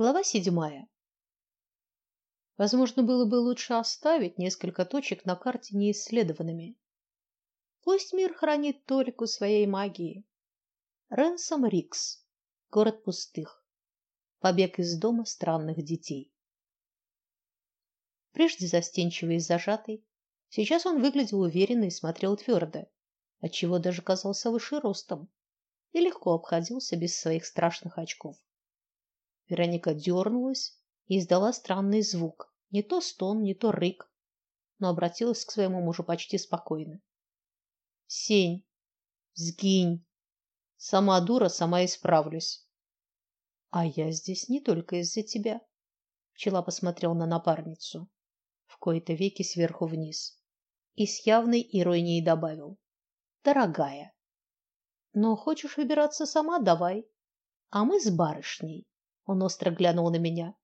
Глава седьмая. Возможно, было бы лучше оставить несколько точек на карте неисследованными. Пусть мир хранит только своей магии. Ренсом Рикс. Город пустых. Побег из дома странных детей. Прежде застенчивый и зажатый, сейчас он выглядел уверенно и смотрел твердо, отчего даже казался выше ростом, и легко обходился без своих страшных очков. Вероника дернулась и издала странный звук, не то стон, не то рык, но обратилась к своему мужу почти спокойно. Сень, сгинь. Сама дура, сама исправлюсь. А я здесь не только из-за тебя. Пчела посмотрел на напарницу, в кои-то веки сверху вниз, и с явной иронией добавил: "Дорогая, но хочешь выбираться сама, давай, а мы с барышней он остро глянул на меня.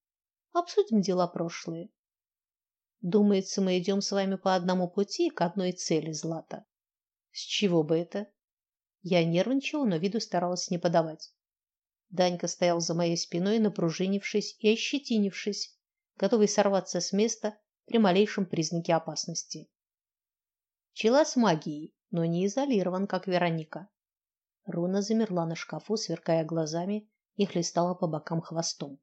Обсудим дела прошлые. Думается, мы идем с вами по одному пути к одной цели, Злата. С чего бы это? Я нервничала, но виду старалась не подавать. Данька стоял за моей спиной, напружинившись и ощетинившись, готовый сорваться с места при малейшем признаке опасности. Чела с магией, но не изолирован, как Вероника. Руна замерла на шкафу, сверкая глазами и хлестала по бокам хвостом.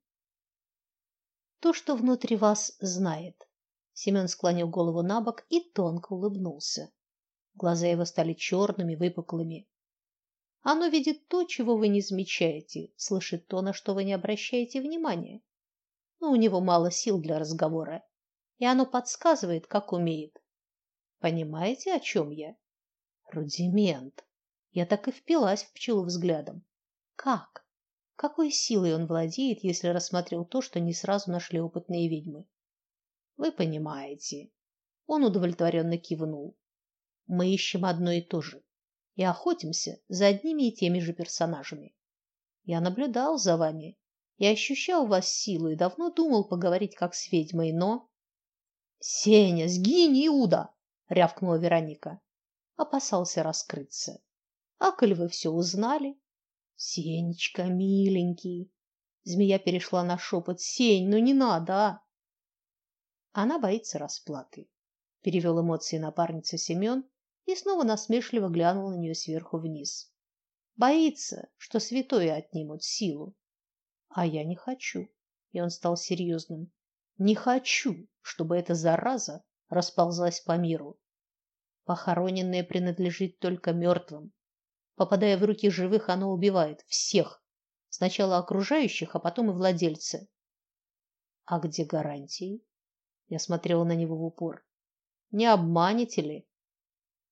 То, что внутри вас знает. Семен склонил голову набок и тонко улыбнулся. Глаза его стали черными, выпуклыми. Оно видит то, чего вы не замечаете, слышит то, на что вы не обращаете внимания. Но у него мало сил для разговора, и оно подсказывает, как умеет. Понимаете, о чем я? Рудимент. Я так и впилась в пчелу взглядом. Как? Какой силой он владеет, если рассмотрел то, что не сразу нашли опытные ведьмы? Вы понимаете. Он удовлетворенно кивнул. Мы ищем одно и то же и охотимся за одними и теми же персонажами. Я наблюдал за вами и ощущал в вас силу и давно думал поговорить как с ведьмой, но Сеня, сгинь, Иуда, рявкнула Вероника. Опасался раскрыться. А коль вы все узнали, Сенечка, миленький. Змея перешла на шепот. Сень, ну не надо, а? Она боится расплаты. Перевел эмоции напарница Семен и снова насмешливо глянул на нее сверху вниз. Боится, что святое отнимут силу. А я не хочу. И он стал серьезным. Не хочу, чтобы эта зараза расползлась по миру. Похороненное принадлежит только мертвым. Попадая в руки живых, оно убивает всех. Сначала окружающих, а потом и владельца. А где гарантии? Я смотрела на него в упор. Не обманете ли?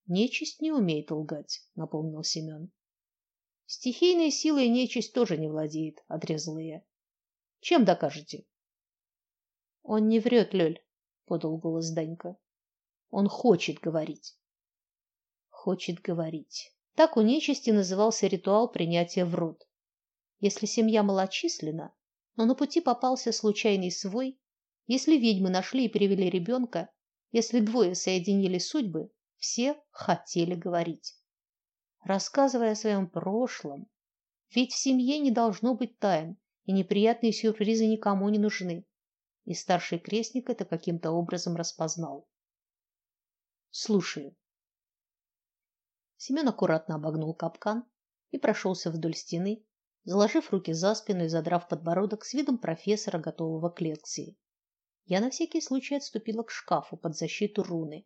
Нечисть не умеет лгать, напомнил Семен. Стихийной силой нечисть тоже не владеет, отрезала я. Чем докажете? Он не врет, Лёль, подал голос Данька. Он хочет говорить. Хочет говорить. Так у нечисти назывался ритуал принятия в род. Если семья малочисленна, но на пути попался случайный свой, если ведьмы нашли и привели ребенка, если двое соединили судьбы, все хотели говорить. Рассказывая о своем прошлом, ведь в семье не должно быть тайн, и неприятные сюрпризы никому не нужны. И старший крестник это каким-то образом распознал. Слушаю. Семен аккуратно обогнул капкан и прошелся вдоль стены, заложив руки за спину и задрав подбородок с видом профессора, готового к лекции. Я на всякий случай отступила к шкафу под защиту руны.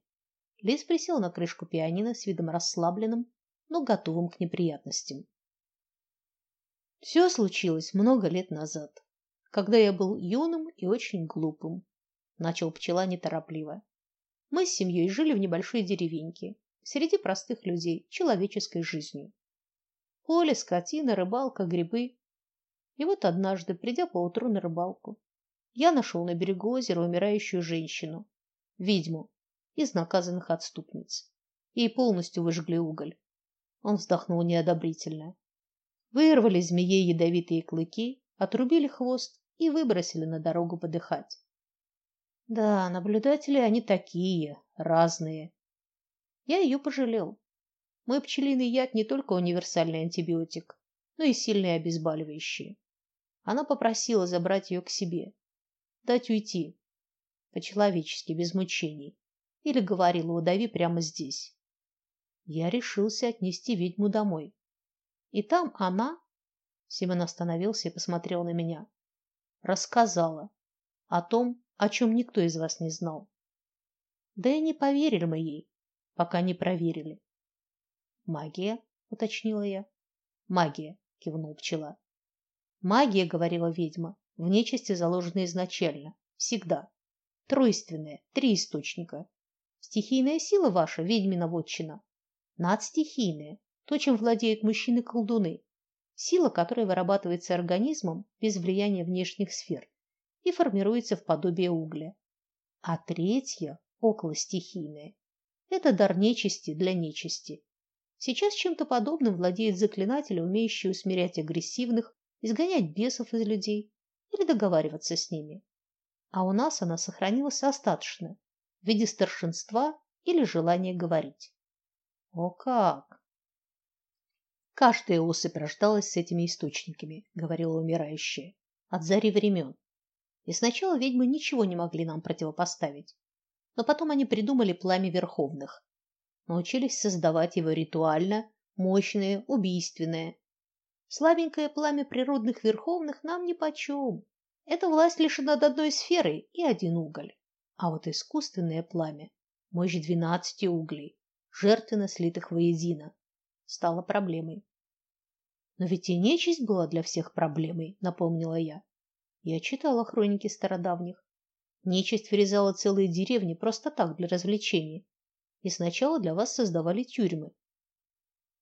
Лис присел на крышку пианино с видом расслабленным, но готовым к неприятностям. Все случилось много лет назад, когда я был юным и очень глупым, начал пчела неторопливо. Мы с семьей жили в небольшой деревеньке, среди простых людей, человеческой жизнью. Поле, скотина, рыбалка, грибы. И вот однажды, придя поутру на рыбалку, я нашел на берегу озера умирающую женщину, ведьму из наказанных отступниц. Ей полностью выжгли уголь. Он вздохнул неодобрительно. Вырвали змее ядовитые клыки, отрубили хвост и выбросили на дорогу подыхать. Да, наблюдатели они такие, разные. Я ее пожалел. Мой пчелиный яд не только универсальный антибиотик, но и сильный обезболивающий. Она попросила забрать ее к себе, дать уйти по-человечески, без мучений, или говорила: "Удави прямо здесь". Я решился отнести ведьму домой. И там она, Семен остановился и посмотрел на меня, рассказала о том, о чем никто из вас не знал. Да и не поверили мы ей, пока не проверили. Магия, уточнила я. Магия, кивнул пчела. Магия, говорила ведьма, в нечисти заложена изначально, всегда. Тройственная, три источника. Стихийная сила ваша, ведьмина вотчина. Надстихийная, то, чем владеют мужчины-колдуны. Сила, которая вырабатывается организмом без влияния внешних сфер и формируется в подобие угля. А третья, околостихийная, это дар нечисти для нечисти. Сейчас чем-то подобным владеет заклинатель, умеющий усмирять агрессивных, изгонять бесов из людей или договариваться с ними а у нас она сохранилась остаточно в виде старшинства или желания говорить. О как! Каждая особь рождалась с этими источниками, говорила умирающая, от зари времен. И сначала ведьмы ничего не могли нам противопоставить. Но потом они придумали пламя верховных. Научились создавать его ритуально, мощное, убийственное. Слабенькое пламя природных верховных нам нипочем. Эта власть лишь над одной сферой и один уголь. А вот искусственное пламя, мощь двенадцати углей, жертвенно слитых воедино, стало проблемой. Но ведь и нечисть была для всех проблемой, напомнила я. Я читала хроники стародавних. Нечисть вырезала целые деревни просто так для развлечения. И сначала для вас создавали тюрьмы.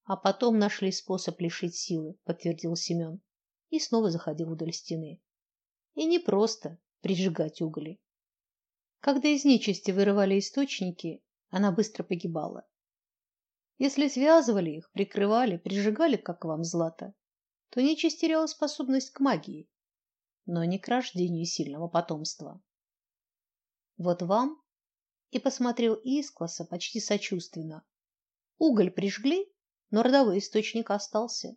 А потом нашли способ лишить силы, подтвердил Семен и снова заходил вдоль стены. И не просто прижигать угли. Когда из нечисти вырывали источники, она быстро погибала. Если связывали их, прикрывали, прижигали, как вам злато, то нечисть теряла способность к магии, но не к рождению сильного потомства. Вот вам и посмотрел искоса почти сочувственно. Уголь прижгли, но родовой источник остался.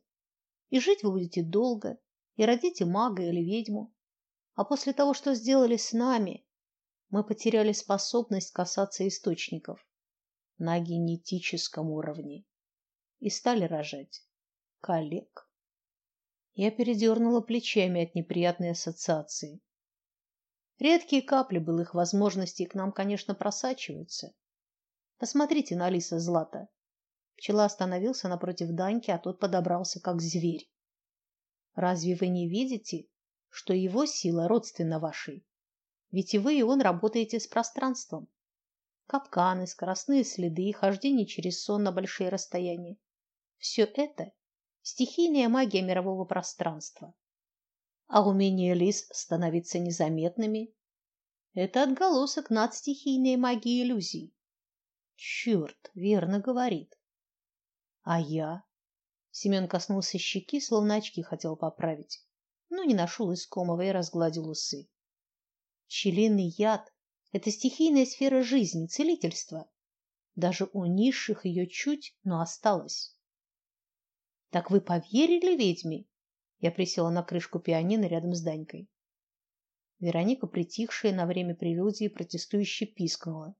И жить вы будете долго, и родите мага или ведьму. А после того, что сделали с нами, мы потеряли способность касаться источников на генетическом уровне и стали рожать коллег. Я передернула плечами от неприятной ассоциации. Редкие капли былых возможностей к нам, конечно, просачиваются. Посмотрите на Алиса Злата. Пчела остановился напротив Даньки, а тот подобрался как зверь. Разве вы не видите, что его сила родственна вашей. Ведь и вы, и он работаете с пространством. Капканы, скоростные следы, хождение через сон на большие расстояния все это стихийная магия мирового пространства. А умение лис становиться незаметными это отголосок надстихийной магии иллюзий. Черт, верно говорит. А я? Семен коснулся щеки, словно очки хотел поправить но не нашел искомого и разгладил усы. Пчелиный яд это стихийная сфера жизни, целительства. Даже у низших ее чуть, но осталось. Так вы поверили ведьме? Я присела на крышку пианино рядом с Данькой. Вероника, притихшая на время прелюдии, протестующе пискнула.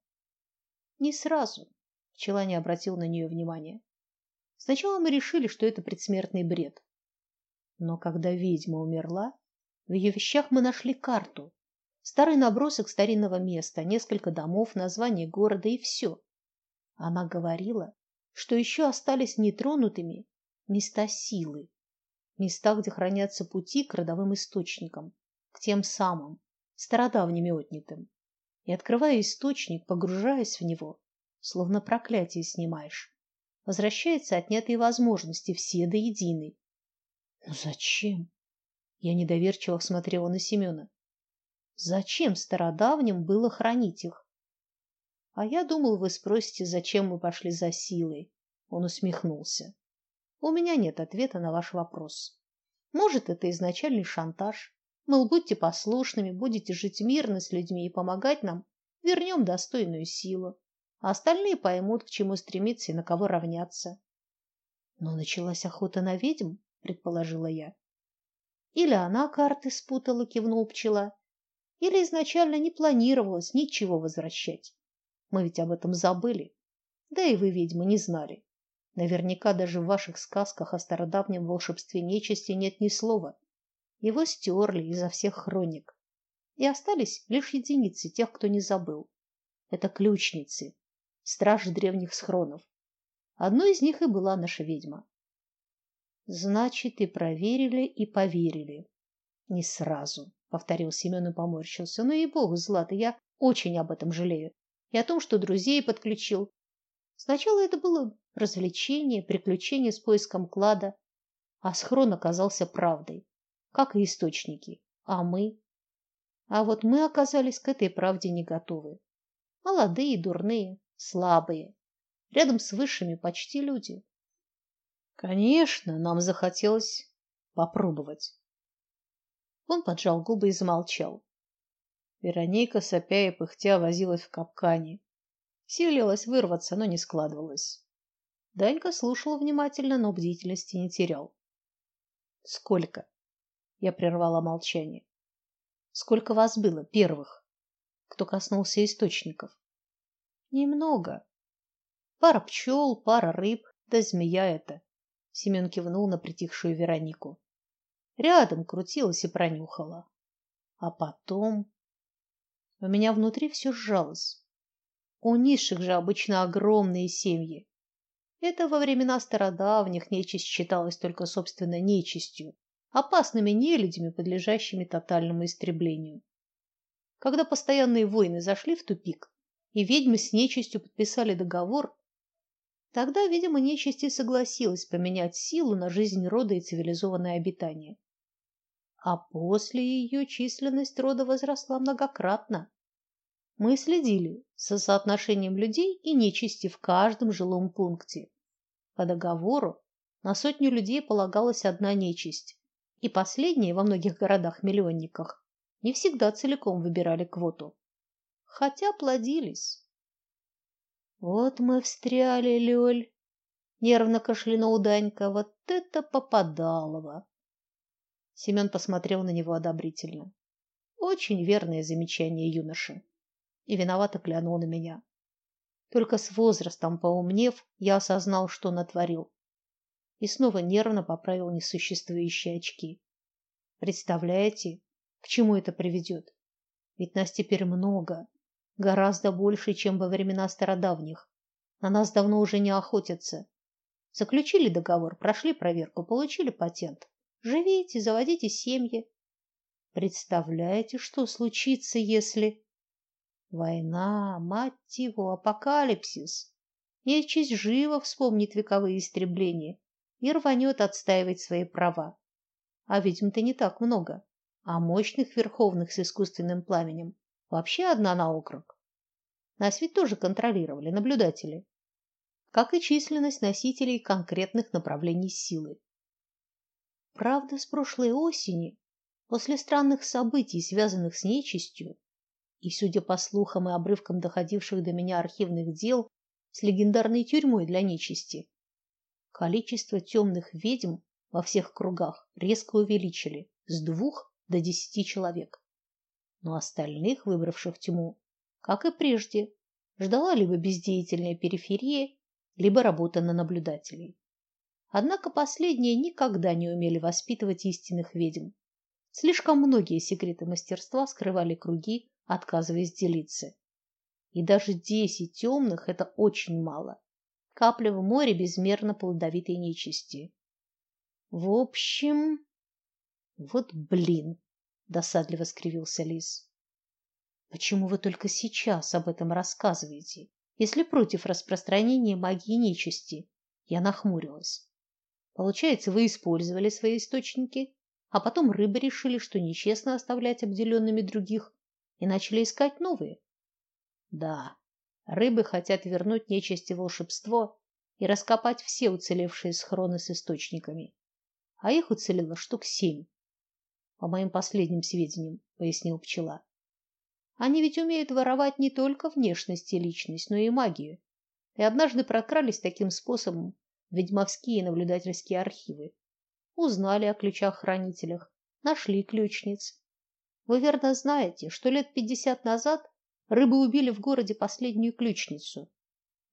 Не сразу. Пчела не обратил на нее внимания. Сначала мы решили, что это предсмертный бред. Но когда ведьма умерла, в ее вещах мы нашли карту, старый набросок старинного места, несколько домов, название города и все. Она говорила, что еще остались нетронутыми места силы, места, где хранятся пути к родовым источникам, к тем самым стародавними отнятым. И открывая источник, погружаясь в него, словно проклятие снимаешь, возвращаются отнятые возможности все до единой. Но зачем? Я недоверчиво смотрела на Семена. Зачем стародавним было хранить их? А я думал, вы спросите, зачем мы пошли за силой. Он усмехнулся. У меня нет ответа на ваш вопрос. Может, это изначальный шантаж. Мол, будьте послушными, будете жить мирно с людьми и помогать нам, вернем достойную силу. А остальные поймут, к чему стремиться и на кого равняться. Но началась охота на ведьм, предположила я. Или она карты спутала, кивнул пчела. Или изначально не планировалось ничего возвращать. Мы ведь об этом забыли. Да и вы, ведьмы, не знали. Наверняка даже в ваших сказках о стародавнем волшебстве нечисти нет ни слова. Его стерли изо всех хроник. И остались лишь единицы тех, кто не забыл. Это ключницы, стражи древних схронов. Одной из них и была наша ведьма. Значит, и проверили, и поверили. Не сразу, повторил Семен и поморщился. Ну и богу, Злата, я очень об этом жалею. И о том, что друзей подключил. Сначала это было развлечение, приключение с поиском клада, а схрон оказался правдой, как и источники. А мы? А вот мы оказались к этой правде не готовы. Молодые, дурные, слабые. Рядом с высшими почти люди. Конечно, нам захотелось попробовать. Он поджал губы и замолчал. Вероника, сопя и пыхтя, возилась в капкане. Силилась вырваться, но не складывалось. Данька слушал внимательно, но бдительности не терял. Сколько? Я прервала молчание. Сколько вас было первых, кто коснулся источников? Немного. Пара пчел, пара рыб, да змея это. Семен кивнул на притихшую Веронику. Рядом крутилась и пронюхала. А потом у меня внутри все сжалось. У низших же обычно огромные семьи. Это во времена стародавних нечисть считалась только собственно нечистью, опасными нелюдями, подлежащими тотальному истреблению. Когда постоянные войны зашли в тупик, и ведьмы с нечистью подписали договор, тогда, видимо, нечисть и согласилась поменять силу на жизнь рода и цивилизованное обитание. А после ее численность рода возросла многократно. Мы следили за соотношением людей и нечисти в каждом жилом пункте. По договору на сотню людей полагалась одна нечисть, и последние во многих городах-миллионниках не всегда целиком выбирали квоту, хотя плодились. Вот мы встряли, Лёль, нервно кашлянул Данька. Вот это попадалово. Семен посмотрел на него одобрительно. Очень верное замечание юноши и виновато глянул на меня. Только с возрастом поумнев, я осознал, что натворил. И снова нервно поправил несуществующие очки. Представляете, к чему это приведет? Ведь нас теперь много, гораздо больше, чем во времена стародавних. На нас давно уже не охотятся. Заключили договор, прошли проверку, получили патент. Живите, заводите семьи. Представляете, что случится, если Война, мать его, апокалипсис. Нечисть живо вспомнит вековые истребления и рванет отстаивать свои права. А ведьм-то не так много, а мощных верховных с искусственным пламенем вообще одна на округ. Нас ведь тоже контролировали наблюдатели, как и численность носителей конкретных направлений силы. Правда, с прошлой осени, после странных событий, связанных с нечистью, и, судя по слухам и обрывкам доходивших до меня архивных дел, с легендарной тюрьмой для нечисти. Количество темных ведьм во всех кругах резко увеличили с двух до десяти человек. Но остальных, выбравших тьму, как и прежде, ждала либо бездеятельная периферия, либо работа на наблюдателей. Однако последние никогда не умели воспитывать истинных ведьм. Слишком многие секреты мастерства скрывали круги, отказываясь делиться. И даже десять темных – это очень мало. Капля в море безмерно плодовитой нечисти. В общем, вот блин, досадливо скривился Лис. Почему вы только сейчас об этом рассказываете, если против распространения магии нечисти? Я нахмурилась. Получается, вы использовали свои источники, а потом рыбы решили, что нечестно оставлять обделенными других, и начали искать новые. Да, рыбы хотят вернуть нечисти волшебство и раскопать все уцелевшие схроны с источниками. А их уцелело штук семь. По моим последним сведениям, пояснил пчела. Они ведь умеют воровать не только внешность и личность, но и магию. И однажды прокрались таким способом в ведьмовские наблюдательские архивы. Узнали о ключах-хранителях, Нашли ключниц. Вы верно знаете, что лет пятьдесят назад рыбы убили в городе последнюю ключницу.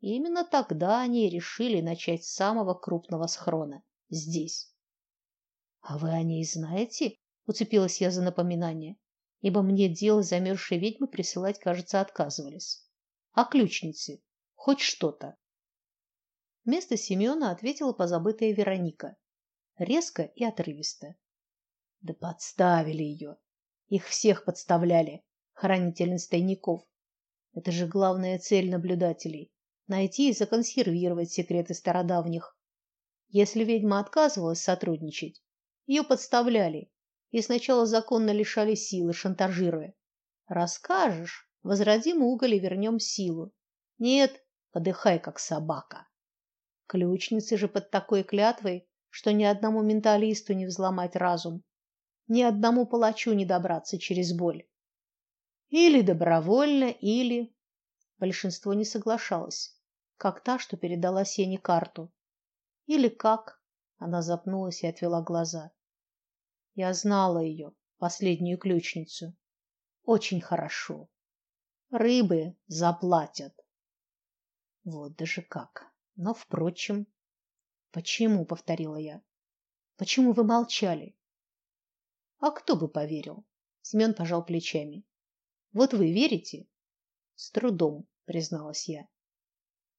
И именно тогда они решили начать с самого крупного схрона здесь. А вы о ней знаете? Уцепилась я за напоминание, ибо мне дело замерзшей ведьмы присылать, кажется, отказывались. А ключницы хоть что-то. Вместо Семёна ответила позабытая Вероника, резко и отрывисто. Да подставили ее. Их всех подставляли, хранительниц тайников. Это же главная цель наблюдателей найти и законсервировать секреты стародавних. Если ведьма отказывалась сотрудничать, ее подставляли и сначала законно лишали силы, шантажируя. Расскажешь, возродим уголь и вернем силу. Нет, подыхай как собака. Ключницы же под такой клятвой, что ни одному менталисту не взломать разум. Ни одному палачу не добраться через боль. Или добровольно, или большинство не соглашалось, как та, что передала Сене карту. Или как? Она запнулась и отвела глаза. Я знала ее, последнюю ключницу. Очень хорошо. Рыбы заплатят. Вот даже как. Но впрочем, почему, повторила я. Почему вы молчали? А кто бы поверил? Семен пожал плечами. Вот вы верите? С трудом, призналась я.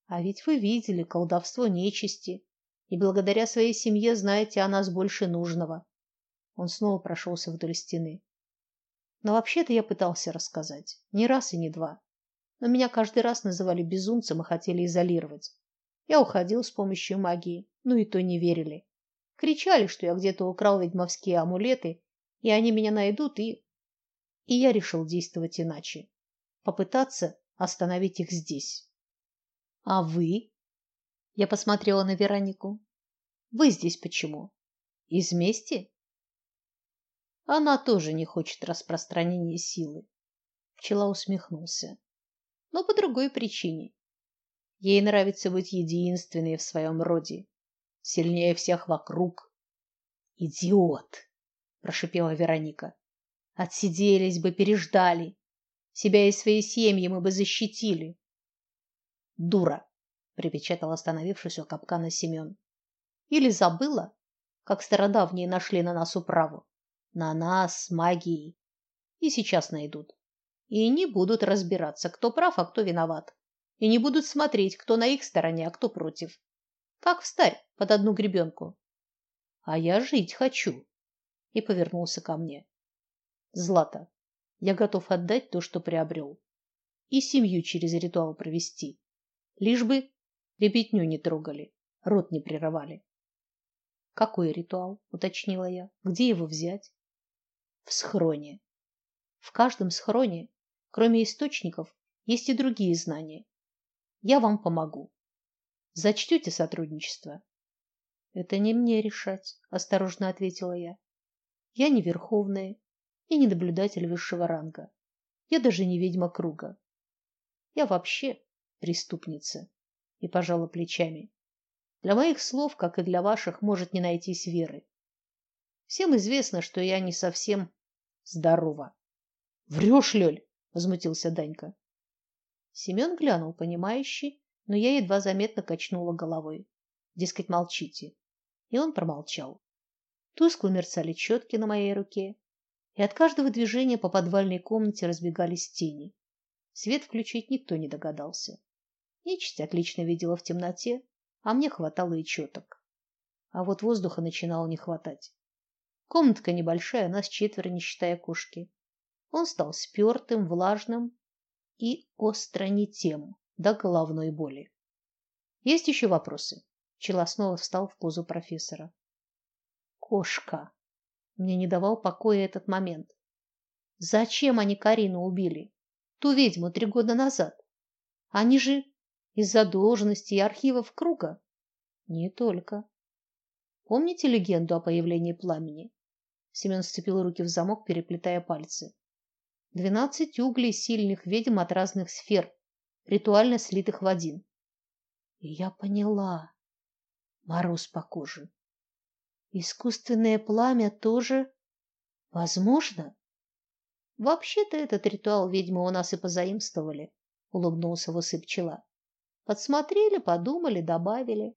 А ведь вы видели колдовство нечисти, и благодаря своей семье знаете о нас больше нужного. Он снова прошелся вдоль стены. Но вообще-то я пытался рассказать, не раз и не два. Но меня каждый раз называли безумцем и хотели изолировать. Я уходил с помощью магии, ну и то не верили. Кричали, что я где-то украл ведьмовские амулеты и они меня найдут, и и я решил действовать иначе. Попытаться остановить их здесь. А вы? Я посмотрела на Веронику. Вы здесь почему? Из мести? Она тоже не хочет распространения силы. Пчела усмехнулся. Но по другой причине. Ей нравится быть единственной в своем роде, сильнее всех вокруг. Идиот прошипела Вероника. Отсиделись бы, переждали. Себя и свои семьи мы бы защитили. Дура, припечатал остановившись у капкана Семен. Или забыла, как стародавние нашли на нас управу? На нас, магией. И сейчас найдут. И не будут разбираться, кто прав, а кто виноват. И не будут смотреть, кто на их стороне, а кто против. Как встарь под одну гребенку. А я жить хочу и повернулся ко мне. Злата, я готов отдать то, что приобрел, и семью через ритуал провести, лишь бы ребятню не трогали, рот не прерывали. Какой ритуал? уточнила я. Где его взять? В схроне. В каждом схроне, кроме источников, есть и другие знания. Я вам помогу. Зачтете сотрудничество? Это не мне решать, осторожно ответила я. Я не верховная и не наблюдатель высшего ранга. Я даже не ведьма круга. Я вообще преступница. И пожала плечами. Для моих слов, как и для ваших, может не найтись веры. Всем известно, что я не совсем здорова. Врешь, Лёль, возмутился Данька. Семён глянул понимающе, но я едва заметно качнула головой. Дескать, молчите. И он промолчал. Тускло мерцали четки на моей руке, и от каждого движения по подвальной комнате разбегались тени. Свет включить никто не догадался. Нечисть отлично видела в темноте, а мне хватало и четок. А вот воздуха начинало не хватать. Комнатка небольшая, нас четверо, не считая кошки. Он стал спертым, влажным и остро не тем, до головной боли. Есть еще вопросы? Пчела снова встал в позу профессора. Кошка. Мне не давал покоя этот момент. Зачем они Карину убили? Ту ведьму три года назад. Они же из-за должности и архивов круга. Не только. Помните легенду о появлении пламени? Семен сцепил руки в замок, переплетая пальцы. Двенадцать углей сильных ведьм от разных сфер, ритуально слитых в один. И я поняла. Мороз по коже. Искусственное пламя тоже Возможно. Вообще-то этот ритуал ведьмы у нас и позаимствовали, улыбнулся Восы пчела. Подсмотрели, подумали, добавили.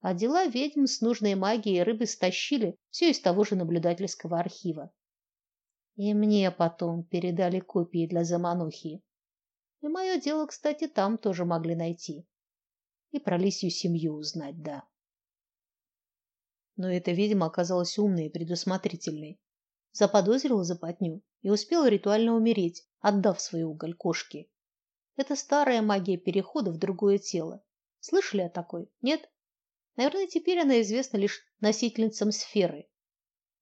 А дела ведьм с нужной магией рыбы стащили все из того же наблюдательского архива. И мне потом передали копии для заманухи. И мое дело, кстати, там тоже могли найти. И про лисью семью узнать, да. Но эта ведьма оказалась умной и предусмотрительной. Заподозрила западню и успела ритуально умереть, отдав свой уголь кошке. Это старая магия перехода в другое тело. Слышали о такой? Нет? Наверное, теперь она известна лишь носительницам сферы.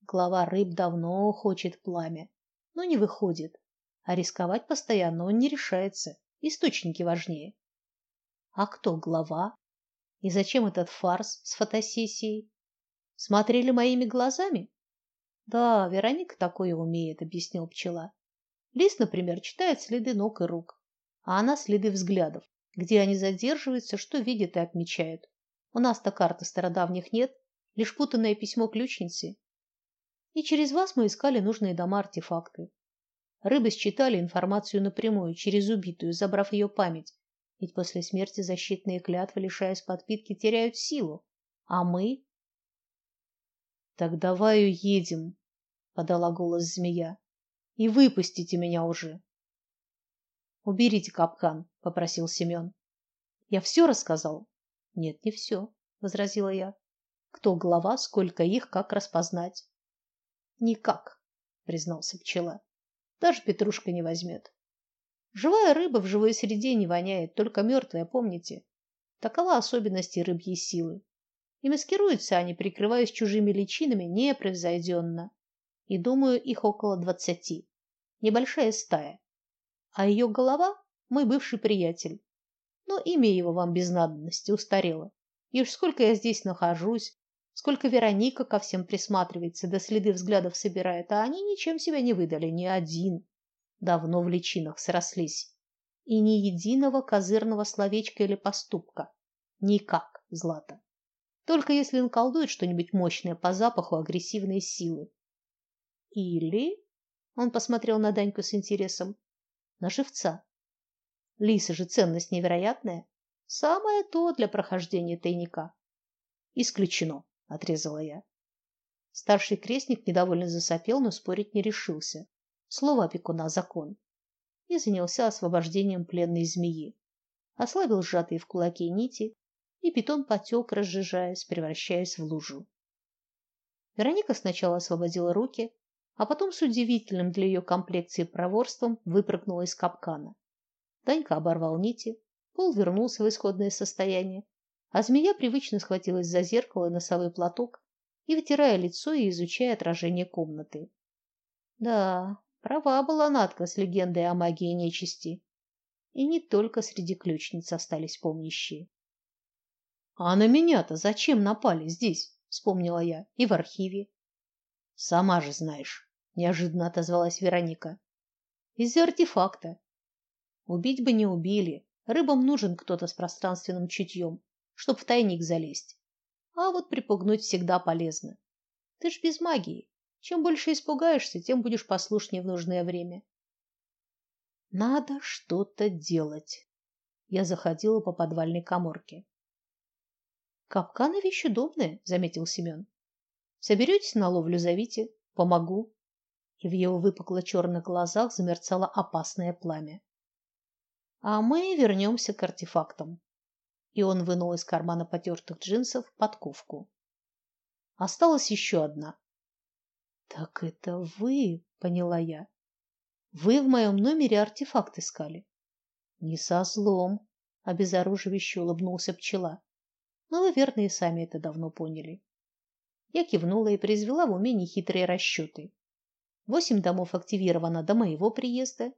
Глава рыб давно хочет пламя, но не выходит, а рисковать постоянно он не решается. Источники важнее. А кто глава? И зачем этот фарс с фотосессией? Смотрели моими глазами? Да, Вероника такое умеет, объяснил пчела. Лис, например, читает следы ног и рук, а она следы взглядов, где они задерживаются, что видят и отмечают. У нас-то карты стародавних нет, лишь путанное письмо ключницы. И через вас мы искали нужные дома артефакты. Рыбы считали информацию напрямую, через убитую, забрав ее память. Ведь после смерти защитные клятвы, лишаясь подпитки, теряют силу. А мы... Так давай уедем, подала голос змея. И выпустите меня уже. Уберите капкан, попросил Семен. Я все рассказал. Нет, не все, возразила я. Кто глава, сколько их, как распознать? Никак, признался пчела. Даже петрушка не возьмет. Живая рыба в живой среде не воняет, только мертвая, помните? Такова особенность рыбьей силы. И маскируются они, прикрываясь чужими личинами, непревзойденно. И думаю, их около двадцати. Небольшая стая. А ее голова мой бывший приятель но имя его вам без надобности устарело. И уж сколько я здесь нахожусь, сколько Вероника ко всем присматривается, да следы взглядов собирает, а они ничем себя не выдали, ни один. Давно в личинах срослись. И ни единого козырного словечка или поступка. Никак, Злата. Только если он колдует что-нибудь мощное по запаху агрессивной силы. Или он посмотрел на Даньку с интересом. На живца. Лиса же ценность невероятная. Самое то для прохождения тайника. Исключено, отрезала я. Старший крестник недовольно засопел, но спорить не решился. Слово опекуна закон. И занялся освобождением пленной змеи. Ослабил сжатые в кулаке нити, и питон потек, разжижаясь, превращаясь в лужу. Вероника сначала освободила руки, а потом с удивительным для ее комплекции проворством выпрыгнула из капкана. Танька оборвал нити, пол вернулся в исходное состояние, а змея привычно схватилась за зеркало и носовой платок и вытирая лицо и изучая отражение комнаты. Да, права была Натка с легендой о магии нечисти. И не только среди ключниц остались помнящие. А на меня-то зачем напали здесь? вспомнила я. И в архиве. Сама же знаешь, неожиданно отозвалась Вероника. Из-за артефакта. Убить бы не убили. Рыбам нужен кто-то с пространственным чутьем, чтоб в тайник залезть. А вот припугнуть всегда полезно. Ты ж без магии. Чем больше испугаешься, тем будешь послушнее в нужное время. Надо что-то делать. Я заходила по подвальной каморке. Капканы вещь удобная, заметил Семен. Соберетесь на ловлю, зовите, помогу. И в его выпукло черных глазах замерцало опасное пламя. А мы вернемся к артефактам. И он вынул из кармана потертых джинсов подковку. Осталась еще одна. Так это вы, поняла я. Вы в моем номере артефакт искали. Не со злом, обезоруживающе улыбнулся пчела. Но вы верно и сами это давно поняли. Я кивнула и произвела в уме нехитрые расчеты. Восемь домов активировано до моего приезда,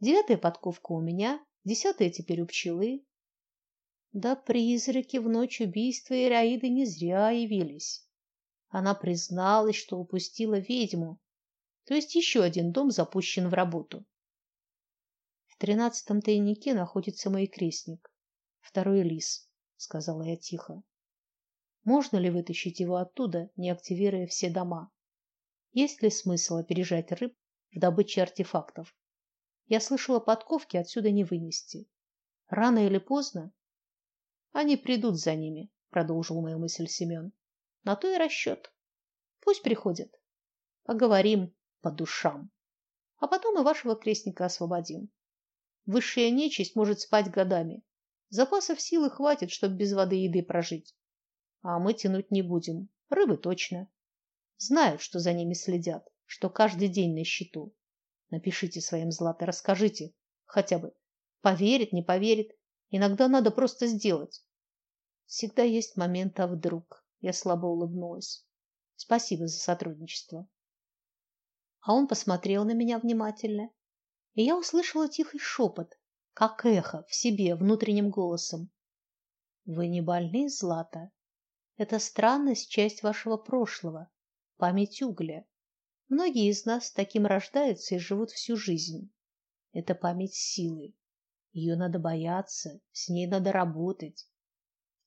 девятая подковка у меня, десятая теперь у пчелы. Да призраки в ночь убийства Ираиды не зря явились. Она призналась, что упустила ведьму. То есть еще один дом запущен в работу. В тринадцатом тайнике находится мой крестник, второй лис, сказала я тихо. Можно ли вытащить его оттуда, не активируя все дома? Есть ли смысл опережать рыб в добыче артефактов? Я слышала, подковки отсюда не вынести. Рано или поздно они придут за ними, продолжил мою мысль Семен. На то и расчет. Пусть приходят. Поговорим по душам. А потом и вашего крестника освободим. Высшая нечисть может спать годами. Запасов силы хватит, чтобы без воды и еды прожить. А мы тянуть не будем. Рыбы точно. Знают, что за ними следят, что каждый день на счету. Напишите своим злато, расскажите, хотя бы. Поверит, не поверит. Иногда надо просто сделать. Всегда есть момент, а вдруг. Я слабо улыбнулась. Спасибо за сотрудничество. А он посмотрел на меня внимательно, и я услышала тихий шепот, как эхо в себе внутренним голосом. Вы не больны, Злата? Это странность часть вашего прошлого, память угля. Многие из нас таким рождаются и живут всю жизнь. Это память силы. Ее надо бояться, с ней надо работать.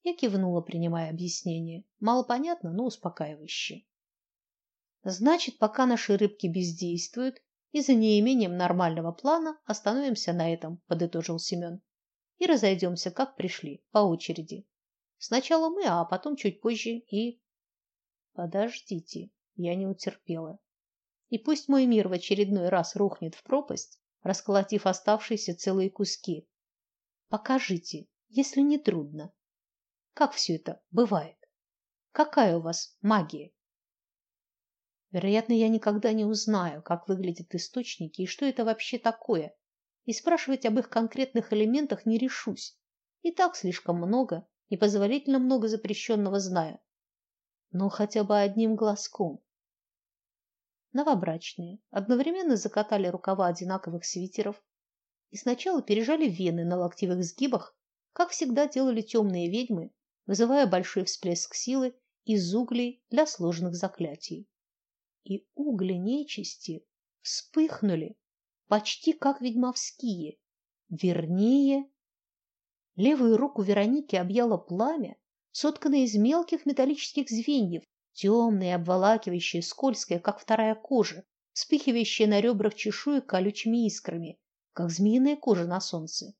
Я кивнула, принимая объяснение. Мало понятно, но успокаивающе. Значит, пока наши рыбки бездействуют и за неимением нормального плана, остановимся на этом, подытожил Семен. И разойдемся, как пришли, по очереди. Сначала мы, а потом чуть позже и Подождите, я не утерпела. И пусть мой мир в очередной раз рухнет в пропасть, расколотив оставшиеся целые куски. Покажите, если не трудно. Как все это бывает? Какая у вас магия? Вероятно, я никогда не узнаю, как выглядят источники и что это вообще такое. И спрашивать об их конкретных элементах не решусь. И так слишком много, непозволительно много запрещенного знаю. Но хотя бы одним глазком. Новобрачные одновременно закатали рукава одинаковых свитеров и сначала пережали вены на локтевых сгибах, как всегда делали темные ведьмы, вызывая большой всплеск силы из углей для сложных заклятий и угли нечисти вспыхнули почти как ведьмовские. Вернее, левую руку Вероники объяло пламя, сотканное из мелких металлических звеньев, темное, обволакивающее, скользкое, как вторая кожа, вспыхивающее на ребрах чешуек колючими искрами, как змеиная кожа на солнце.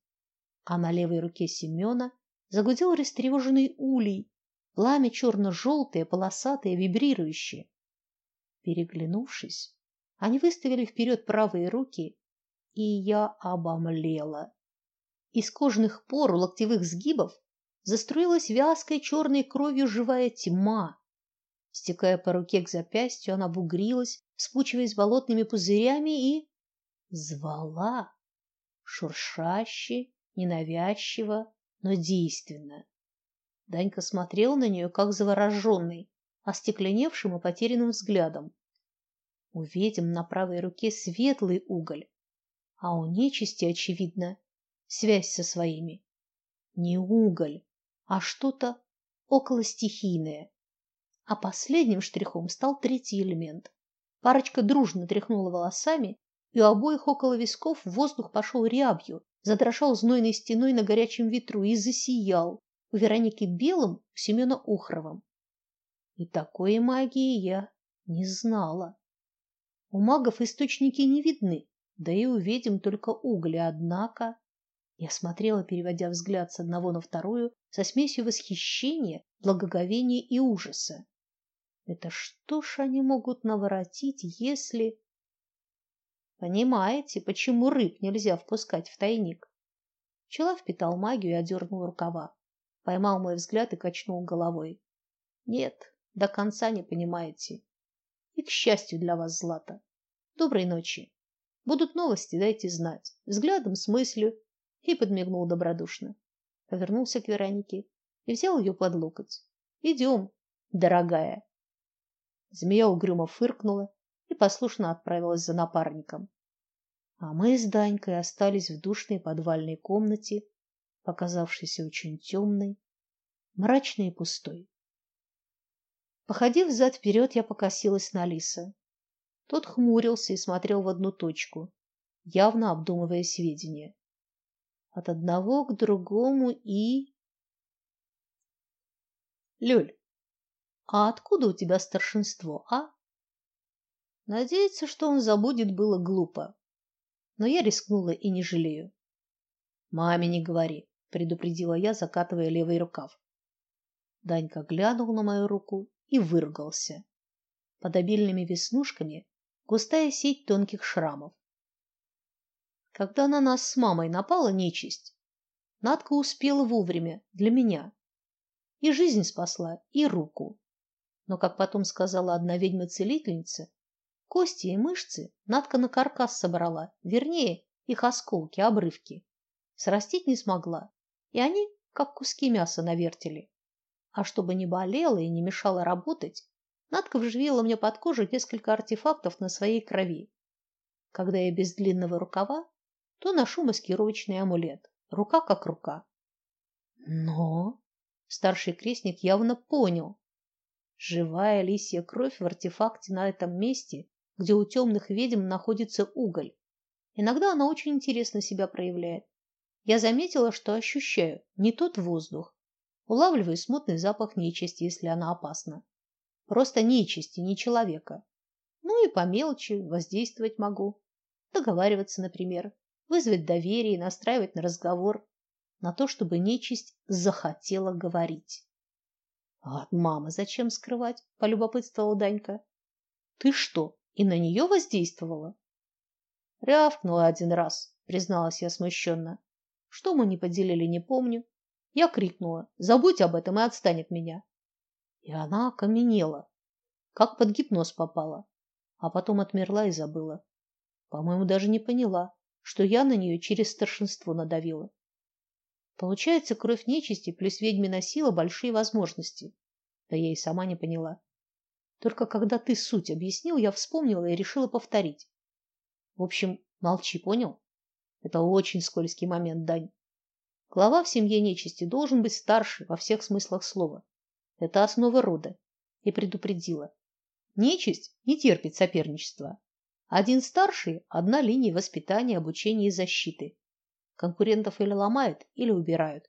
А на левой руке Семена загудел растревоженный улей, пламя черно-желтое, полосатое, вибрирующее. Переглянувшись, они выставили вперед правые руки, и я обомлела. Из кожных пор у локтевых сгибов заструилась вязкой черной кровью живая тьма. Стекая по руке к запястью, она бугрилась, вспучиваясь болотными пузырями и звала шуршаще, ненавязчиво, но действенно. Данька смотрел на нее как завороженный, остекленевшим и потерянным взглядом. У ведьм на правой руке светлый уголь, а у нечисти, очевидно, связь со своими. Не уголь, а что-то околостихийное. А последним штрихом стал третий элемент. Парочка дружно тряхнула волосами, и у обоих около висков воздух пошел рябью, задрожал знойной стеной на горячем ветру и засиял. У Вероники белым, у Семена охровым. И такой магии я не знала. У магов источники не видны, да и у ведьм только угли, однако я смотрела, переводя взгляд с одного на вторую, со смесью восхищения, благоговения и ужаса. Это что ж они могут наворотить, если Понимаете, почему рыб нельзя впускать в тайник? Пчела впитал магию и одернул рукава. Поймал мой взгляд и качнул головой. Нет, до конца не понимаете. И к счастью для вас, Злата. Доброй ночи. Будут новости, дайте знать. Взглядом, с мыслью. И подмигнул добродушно. Повернулся к Веронике и взял ее под локоть. Идем, дорогая. Змея угрюмо фыркнула и послушно отправилась за напарником. А мы с Данькой остались в душной подвальной комнате, показавшейся очень темной, мрачной и пустой. Походив взад вперед, я покосилась на Лиса. Тот хмурился и смотрел в одну точку, явно обдумывая сведения. От одного к другому и Люль, а откуда у тебя старшинство, а? Надеяться, что он забудет, было глупо. Но я рискнула и не жалею. Маме не говори, предупредила я, закатывая левый рукав. Данька глянул на мою руку и выругался. Под обильными веснушками густая сеть тонких шрамов. Когда на нас с мамой напала нечисть, Надка успела вовремя для меня. И жизнь спасла, и руку. Но, как потом сказала одна ведьма-целительница, кости и мышцы Надка на каркас собрала, вернее, их осколки, обрывки. Срастить не смогла, и они как куски мяса на вертеле. А чтобы не болело и не мешало работать, Надка вживила мне под кожу несколько артефактов на своей крови. Когда я без длинного рукава, то ношу маскировочный амулет. Рука как рука. Но старший крестник явно понял. Живая лисья кровь в артефакте на этом месте, где у темных ведьм находится уголь. Иногда она очень интересно себя проявляет. Я заметила, что ощущаю не тот воздух. Улавливаю смутный запах нечисти, если она опасна. Просто нечисти, не человека. Ну и по мелочи воздействовать могу. Договариваться, например, вызвать доверие настраивать на разговор, на то, чтобы нечисть захотела говорить. А от мамы зачем скрывать? полюбопытствовала Данька. Ты что, и на нее воздействовала? Рявкнула один раз, призналась я смущенно. Что мы не поделили, не помню. Я крикнула: "Забудь об этом и отстань от меня". И она окаменела, как под гипноз попала, а потом отмерла и забыла. По-моему, даже не поняла, что я на нее через старшинство надавила. Получается, кровь нечисти плюс ведьмина сила большие возможности. Да я и сама не поняла. Только когда ты суть объяснил, я вспомнила и решила повторить. В общем, молчи, понял? Это очень скользкий момент, Дань. Глава в семье нечисти должен быть старше во всех смыслах слова. Это основа рода. И предупредила. Нечисть не терпит соперничества. Один старший одна линия воспитания, обучения и защиты. Конкурентов или ломают, или убирают.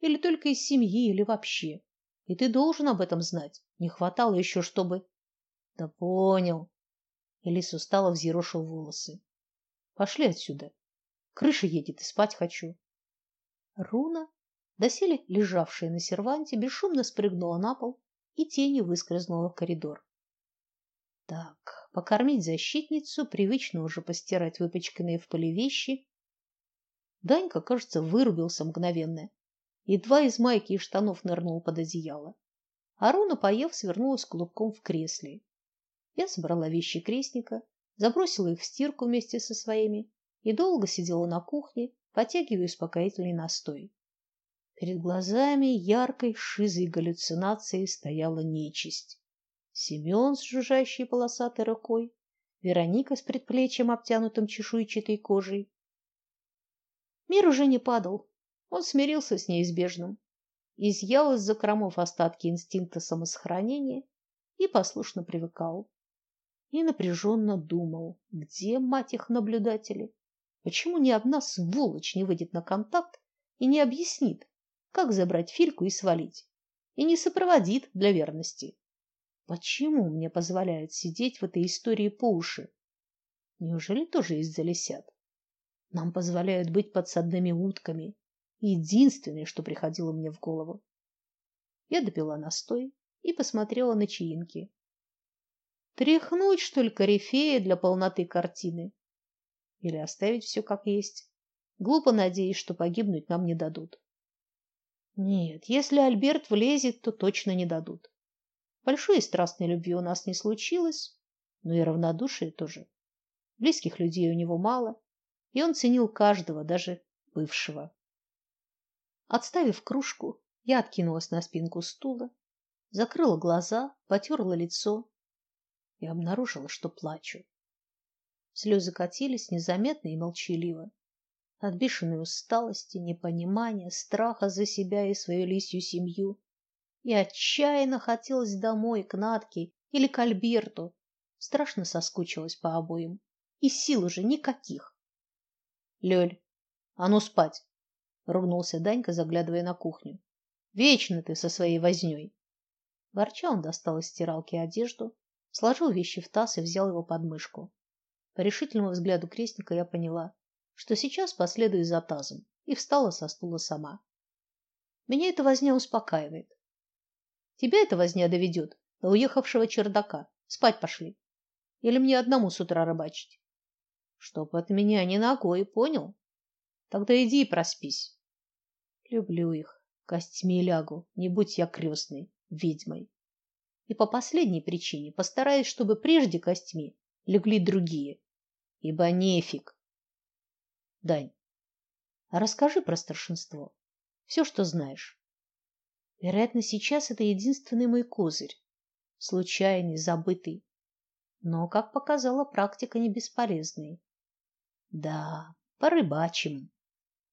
Или только из семьи, или вообще. И ты должен об этом знать. Не хватало еще, чтобы Да понял. Элис устало взъерошил волосы. Пошли отсюда. Крыша едет, и спать хочу. Руна доселе лежавшая на серванте, бесшумно спрыгнула на пол и тенью выскользнула в коридор. Так, покормить защитницу, привычно уже постирать выпачканные в пыли вещи. Данька, кажется, вырубился мгновенно. Едва из майки и штанов нырнул под одеяло. Аруна, поев, свернулась клубком в кресле. Я собрала вещи крестника, забросила их в стирку вместе со своими и долго сидела на кухне, потягивая успокоительный настой. Перед глазами яркой шизой галлюцинации стояла нечисть. Семен с жужжащей полосатой рукой, Вероника с предплечьем, обтянутым чешуйчатой кожей. Мир уже не падал. Он смирился с неизбежным, изъял из закромов остатки инстинкта самосохранения и послушно привыкал. И напряженно думал, где, мать их, наблюдатели? Почему ни одна сволочь не выйдет на контакт и не объяснит, как забрать Фильку и свалить, и не сопроводит для верности. Почему мне позволяют сидеть в этой истории по уши? Неужели тоже из-за лисят? Нам позволяют быть подсадными утками. Единственное, что приходило мне в голову. Я допила настой и посмотрела на чаинки. Тряхнуть, что ли, корифея для полноты картины? Или оставить все как есть? Глупо надеясь, что погибнуть нам не дадут. Нет, если Альберт влезет, то точно не дадут. Большой и страстной любви у нас не случилось, но и равнодушия тоже. Близких людей у него мало, и он ценил каждого, даже бывшего. Отставив кружку, я откинулась на спинку стула, закрыла глаза, потерла лицо и обнаружила, что плачу. Слезы катились незаметно и молчаливо от бешеной усталости, непонимания, страха за себя и свою лисью семью. И отчаянно хотелось домой к Натке или к Альберту. Страшно соскучилась по обоим. И сил уже никаких. Лёль, а ну спать, ругнулся Данька, заглядывая на кухню. Вечно ты со своей вознёй. Ворча он достал из стиралки одежду, Сложил вещи в таз и взял его под мышку. По решительному взгляду крестника я поняла, что сейчас последую за тазом, и встала со стула сама. Меня эта возня успокаивает. Тебя эта возня доведет до уехавшего чердака. Спать пошли. Или мне одному с утра рыбачить? Чтоб от меня ни ногой, понял? Тогда иди и проспись. Люблю их, костьми лягу, не будь я крестной, ведьмой. И по последней причине постараюсь, чтобы прежде костьми легли другие, ибо нефиг. Дань, а расскажи про старшинство. Все, что знаешь. Вероятно, сейчас это единственный мой козырь, случайный, забытый, но, как показала практика, не бесполезный. Да, порыбачим.